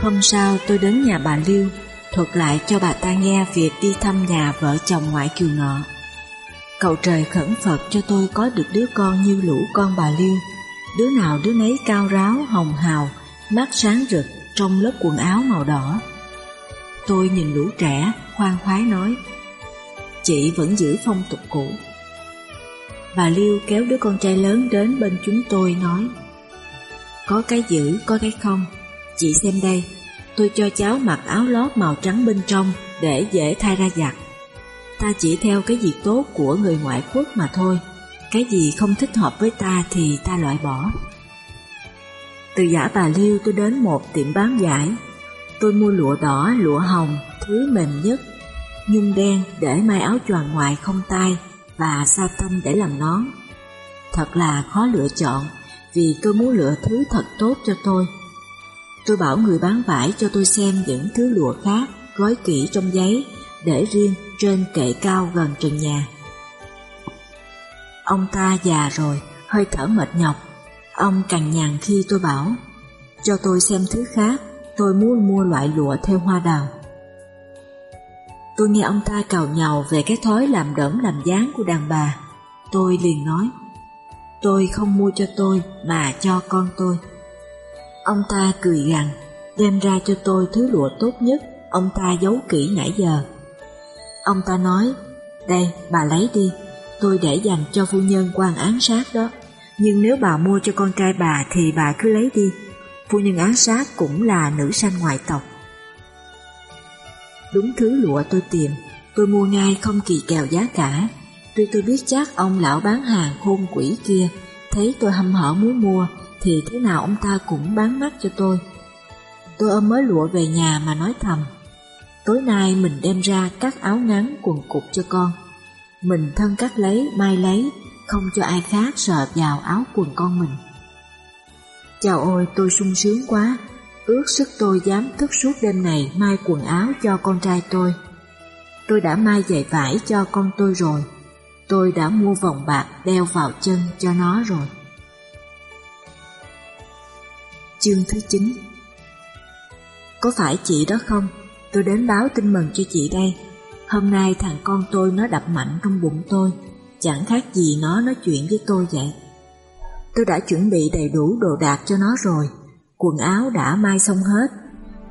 Hôm sau tôi đến nhà bà Liêu, thuật lại cho bà ta nghe việc đi thăm nhà vợ chồng ngoại kiều nọ. Cầu trời khẩn Phật cho tôi có được đứa con như lũ con bà Liêu, đứa nào đứa nấy cao ráo, hồng hào, mắt sáng rực trong lớp quần áo màu đỏ. Tôi nhìn lũ trẻ, khoan khoái nói, chị vẫn giữ phong tục cũ. Bà Liêu kéo đứa con trai lớn đến bên chúng tôi nói, có cái giữ, có cái không, chị xem đây, tôi cho cháu mặc áo lót màu trắng bên trong để dễ thay ra giặt. Ta chỉ theo cái gì tốt của người ngoại quốc mà thôi, cái gì không thích hợp với ta thì ta loại bỏ. Từ giả bà Liêu tôi đến một tiệm bán giải, tôi mua lụa đỏ, lụa hồng, thứ mềm nhất, nhung đen để may áo choàng ngoài không tay và sa tanh để làm nón. Thật là khó lựa chọn vì tôi muốn lựa thứ thật tốt cho tôi. Tôi bảo người bán vải cho tôi xem những thứ lụa khác gói kỹ trong giấy để riêng trên kệ cao gần trần nhà. Ông ta già rồi, hơi thở mệt nhọc. Ông cằn nhằn khi tôi bảo cho tôi xem thứ khác, tôi muốn mua loại lụa theo hoa đào. Tôi nghe ông ta cào nhào về cái thói làm đẫm làm dáng của đàn bà. Tôi liền nói, tôi không mua cho tôi mà cho con tôi. Ông ta cười gằn, đem ra cho tôi thứ lụa tốt nhất ông ta giấu kỹ nãy giờ. Ông ta nói, đây bà lấy đi, tôi để dành cho phu nhân quan án sát đó. Nhưng nếu bà mua cho con trai bà thì bà cứ lấy đi. Phu nhân án sát cũng là nữ sanh ngoại tộc. Đúng thứ lụa tôi tìm, tôi mua ngay không kỳ kèo giá cả. Tuy tôi biết chắc ông lão bán hàng khôn quỷ kia, thấy tôi hâm hở muốn mua, thì thế nào ông ta cũng bán mắt cho tôi. Tôi ôm mới lụa về nhà mà nói thầm. Tối nay mình đem ra cắt áo ngắn quần cục cho con. Mình thân cắt lấy, mai lấy, không cho ai khác sờ vào áo quần con mình. Chào ôi tôi sung sướng quá, ước sức tôi dám thức suốt đêm này mai quần áo cho con trai tôi. Tôi đã mai giày vải cho con tôi rồi, tôi đã mua vòng bạc đeo vào chân cho nó rồi. Chương thứ 9 Có phải chị đó không? Tôi đến báo tin mừng cho chị đây. Hôm nay thằng con tôi nó đập mạnh trong bụng tôi, chẳng khác gì nó nói chuyện với tôi vậy. Tôi đã chuẩn bị đầy đủ đồ đạc cho nó rồi, quần áo đã mai xong hết.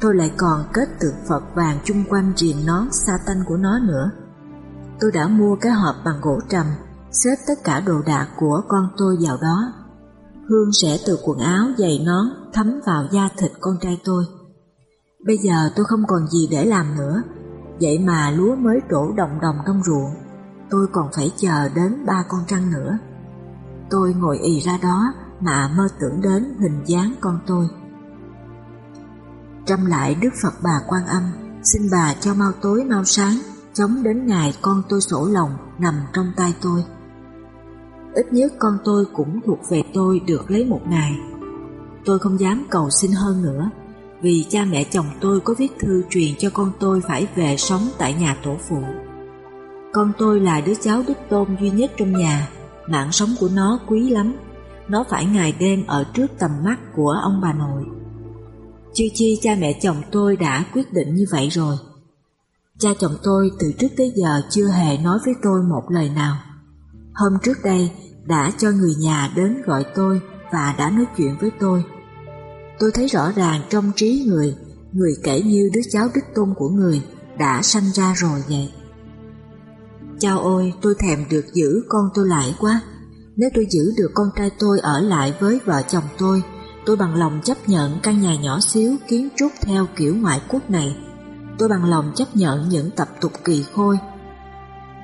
Tôi lại còn kết tượng Phật vàng chung quanh riềng nón Satan của nó nữa. Tôi đã mua cái hộp bằng gỗ trầm, xếp tất cả đồ đạc của con tôi vào đó. Hương sẽ từ quần áo, giày nón thấm vào da thịt con trai tôi. Bây giờ tôi không còn gì để làm nữa, vậy mà lúa mới trổ đồng đồng trong ruộng, tôi còn phải chờ đến ba con trăng nữa. Tôi ngồi ì ra đó mà mơ tưởng đến hình dáng con tôi. Trăm lại Đức Phật bà Quan Âm, xin bà cho mau tối mau sáng, chống đến ngày con tôi sổ lòng nằm trong tay tôi. Ít nhất con tôi cũng thuộc về tôi được lấy một ngày. Tôi không dám cầu xin hơn nữa, vì cha mẹ chồng tôi có viết thư truyền cho con tôi phải về sống tại nhà tổ phụ. Con tôi là đứa cháu đích tôn duy nhất trong nhà, mạng sống của nó quý lắm, nó phải ngày đêm ở trước tầm mắt của ông bà nội. Chưa chi cha mẹ chồng tôi đã quyết định như vậy rồi. Cha chồng tôi từ trước tới giờ chưa hề nói với tôi một lời nào. Hôm trước đây đã cho người nhà đến gọi tôi và đã nói chuyện với tôi. Tôi thấy rõ ràng trong trí người, người kể như đứa cháu đích tôn của người đã sanh ra rồi vậy. Chao ôi, tôi thèm được giữ con tôi lại quá. Nếu tôi giữ được con trai tôi ở lại với vợ chồng tôi, tôi bằng lòng chấp nhận căn nhà nhỏ xíu kiến trúc theo kiểu ngoại quốc này. Tôi bằng lòng chấp nhận những tập tục kỳ khôi.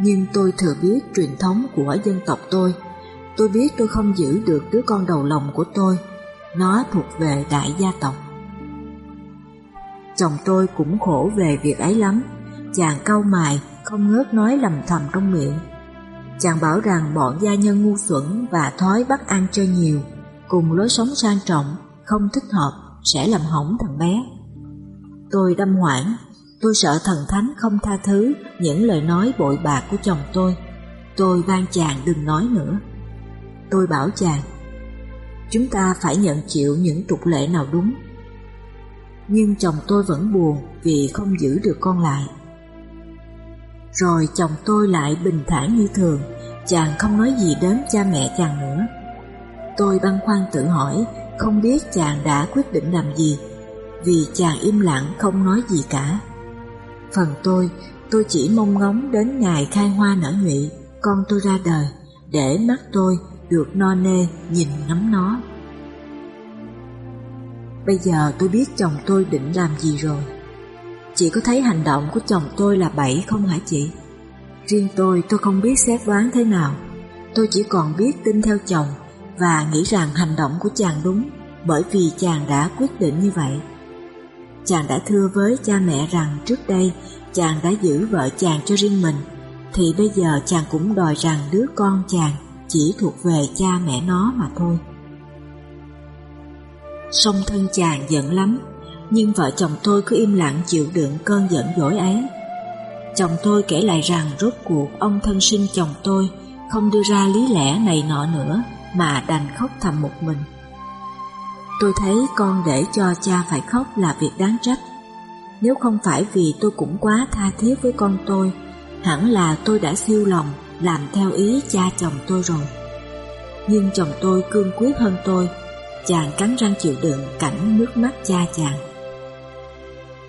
Nhưng tôi thừa biết truyền thống của dân tộc tôi. Tôi biết tôi không giữ được đứa con đầu lòng của tôi. Nó thuộc về đại gia tộc. Chồng tôi cũng khổ về việc ấy lắm. Chàng cau mài, không ngớt nói lầm thầm trong miệng. Chàng bảo rằng bọn gia nhân ngu xuẩn và thói bắt ăn chơi nhiều, cùng lối sống sang trọng, không thích hợp, sẽ làm hỏng thằng bé. Tôi đâm hoảng, tôi sợ thần thánh không tha thứ những lời nói bội bạc của chồng tôi. Tôi van chàng đừng nói nữa. Tôi bảo chàng, chúng ta phải nhận chịu những trục lệ nào đúng. Nhưng chồng tôi vẫn buồn vì không giữ được con lại. Rồi chồng tôi lại bình thản như thường, chàng không nói gì đến cha mẹ chàng nữa. Tôi băn khoăn tự hỏi, không biết chàng đã quyết định làm gì, vì chàng im lặng không nói gì cả. Phần tôi, tôi chỉ mong ngóng đến ngày khai hoa nở nhụy, con tôi ra đời, để mắt tôi được no nê nhìn ngắm nó. Bây giờ tôi biết chồng tôi định làm gì rồi. Chị có thấy hành động của chồng tôi là bậy không hả chị? Riêng tôi, tôi không biết xét đoán thế nào. Tôi chỉ còn biết tin theo chồng và nghĩ rằng hành động của chàng đúng bởi vì chàng đã quyết định như vậy. Chàng đã thưa với cha mẹ rằng trước đây chàng đã giữ vợ chàng cho riêng mình thì bây giờ chàng cũng đòi rằng đứa con chàng chỉ thuộc về cha mẹ nó mà thôi. Song thân chàng giận lắm, nhưng vợ chồng tôi cứ im lặng chịu đựng cơn giận dỗi ấy. Chồng tôi kể lại rằng rốt cuộc ông thân sinh chồng tôi không đưa ra lý lẽ này nọ nữa mà đành khóc thầm một mình. Tôi thấy con để cho cha phải khóc là việc đáng trách. Nếu không phải vì tôi cũng quá tha thiết với con tôi, hẳn là tôi đã siêu lòng làm theo ý cha chồng tôi rồi. Nhưng chồng tôi cương quyết hơn tôi, chàng cắn răng chịu đựng cảnh nước mắt cha chàng.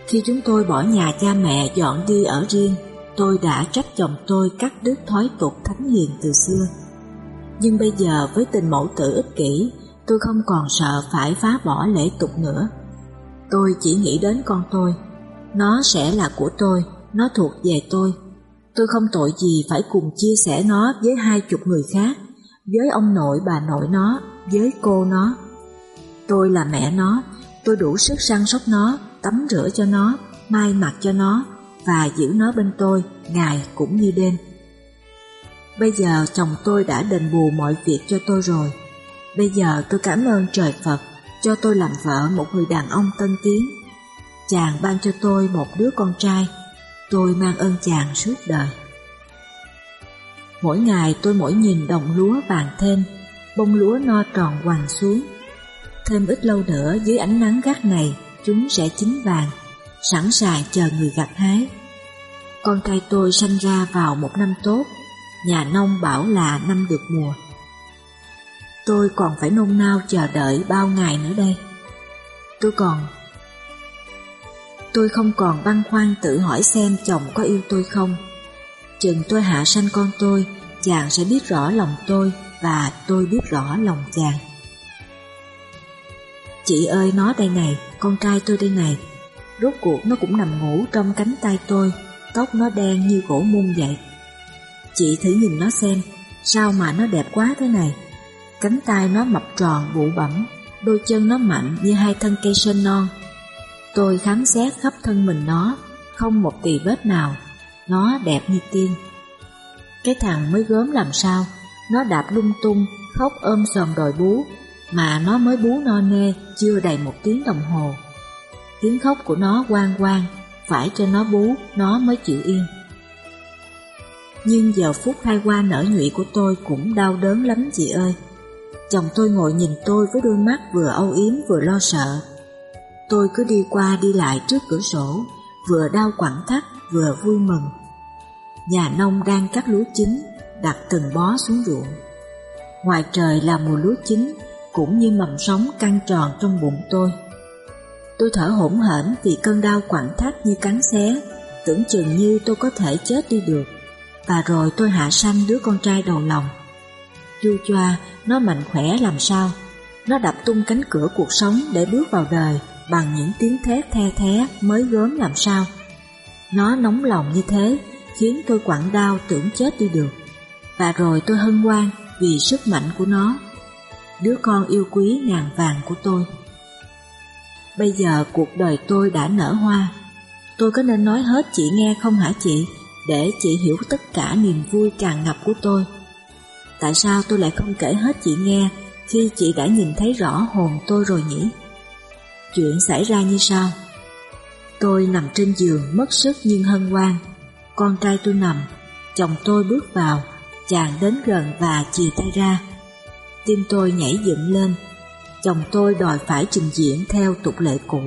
Khi chúng tôi bỏ nhà cha mẹ dọn đi ở riêng, tôi đã trách chồng tôi cắt đứt thói tục thánh hiền từ xưa. Nhưng bây giờ với tình mẫu tử ích kỷ, tôi không còn sợ phải phá bỏ lễ tục nữa. Tôi chỉ nghĩ đến con tôi, nó sẽ là của tôi, nó thuộc về tôi. Tôi không tội gì phải cùng chia sẻ nó với hai chục người khác, với ông nội bà nội nó, với cô nó. Tôi là mẹ nó, tôi đủ sức săn sóc nó, tắm rửa cho nó, mai mặc cho nó và giữ nó bên tôi ngày cũng như đêm. Bây giờ chồng tôi đã đền bù mọi việc cho tôi rồi. Bây giờ tôi cảm ơn trời Phật cho tôi làm vợ một người đàn ông tân tiến. Chàng ban cho tôi một đứa con trai, tôi mang ơn chàng suốt đời. Mỗi ngày tôi mỗi nhìn đồng lúa vàng thêm, bông lúa no tròn hoàng xuống. Thêm ít lâu nữa dưới ánh nắng gắt này, chúng sẽ chín vàng, sẵn sàng chờ người gặt hái. Con trai tôi sanh ra vào một năm tốt, nhà nông bảo là năm được mùa. Tôi còn phải nôn nao chờ đợi bao ngày nữa đây. Tôi còn... Tôi không còn băn khoăn tự hỏi xem chồng có yêu tôi không. Chừng tôi hạ sanh con tôi, chàng sẽ biết rõ lòng tôi và tôi biết rõ lòng chàng. Chị ơi nó đây này, con trai tôi đây này. Rốt cuộc nó cũng nằm ngủ trong cánh tay tôi, tóc nó đen như gỗ mung vậy. Chị thử nhìn nó xem, sao mà nó đẹp quá thế này. Cánh tay nó mập tròn bụ bẩm, đôi chân nó mạnh như hai thân cây sơn non. Tôi khám xét khắp thân mình nó, không một tì vết nào, nó đẹp như tiên. Cái thằng mới gớm làm sao, nó đạp lung tung, khóc ôm sòm đòi bú, mà nó mới bú no nê chưa đầy một tiếng đồng hồ. Tiếng khóc của nó quang quang, phải cho nó bú, nó mới chịu yên. Nhưng giờ phút hai qua nở nhụy của tôi cũng đau đớn lắm chị ơi. Chồng tôi ngồi nhìn tôi với đôi mắt vừa âu yếm vừa lo sợ. Tôi cứ đi qua đi lại trước cửa sổ, vừa đau quặn thắt vừa vui mừng. Nhà nông đang cắt lúa chín, đặt từng bó xuống ruộng. Ngoài trời là mùa lúa chín, cũng như mầm sống căng tròn trong bụng tôi. Tôi thở hổn hển vì cơn đau quặn thắt như cắn xé, tưởng chừng như tôi có thể chết đi được. Và rồi tôi hạ sanh đứa con trai đầu lòng. Chu choa, nó mạnh khỏe làm sao? Nó đập tung cánh cửa cuộc sống để bước vào đời bằng những tiếng thét the thé mới gớm làm sao? Nó nóng lòng như thế, khiến tôi quặn đau tưởng chết đi được. Và rồi tôi hân hoan vì sức mạnh của nó, đứa con yêu quý ngàn vàng của tôi. Bây giờ cuộc đời tôi đã nở hoa, tôi có nên nói hết chị nghe không hả chị, để chị hiểu tất cả niềm vui tràn ngập của tôi. Tại sao tôi lại không kể hết chị nghe khi chị đã nhìn thấy rõ hồn tôi rồi nhỉ? Chuyện xảy ra như sau. Tôi nằm trên giường mất sức nhưng hân hoan. Con trai tôi nằm, chồng tôi bước vào, chàng đến gần và chìa tay ra. Tim tôi nhảy dựng lên, chồng tôi đòi phải trình diễn theo tục lệ cũ.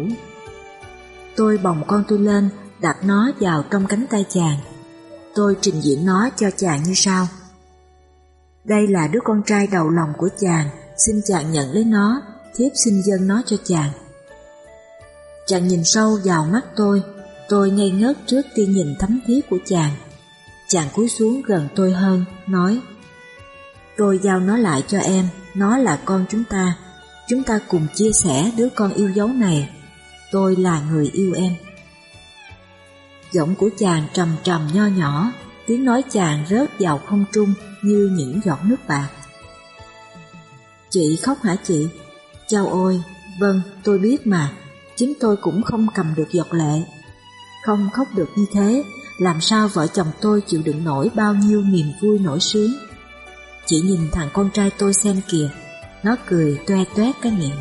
Tôi bồng con tôi lên, đặt nó vào trong cánh tay chàng. Tôi trình diễn nó cho chàng như sau. Đây là đứa con trai đầu lòng của chàng, xin chàng nhận lấy nó, thiếp xin dâng nó cho chàng. Chàng nhìn sâu vào mắt tôi, tôi ngây ngất trước tia nhìn thấm thiết của chàng. Chàng cúi xuống gần tôi hơn, nói Tôi giao nó lại cho em, nó là con chúng ta. Chúng ta cùng chia sẻ đứa con yêu dấu này. Tôi là người yêu em. Giọng của chàng trầm trầm nho nhỏ, tiếng nói chàng rớt vào không trung như những giọt nước bạc. Chị khóc hả chị? Chao ôi, vâng, tôi biết mà, chính tôi cũng không cầm được giọt lệ. Không khóc được như thế, làm sao vợ chồng tôi chịu đựng nổi bao nhiêu niềm vui nổi sướng. Chị nhìn thằng con trai tôi xem kìa, nó cười toe toét cái miệng.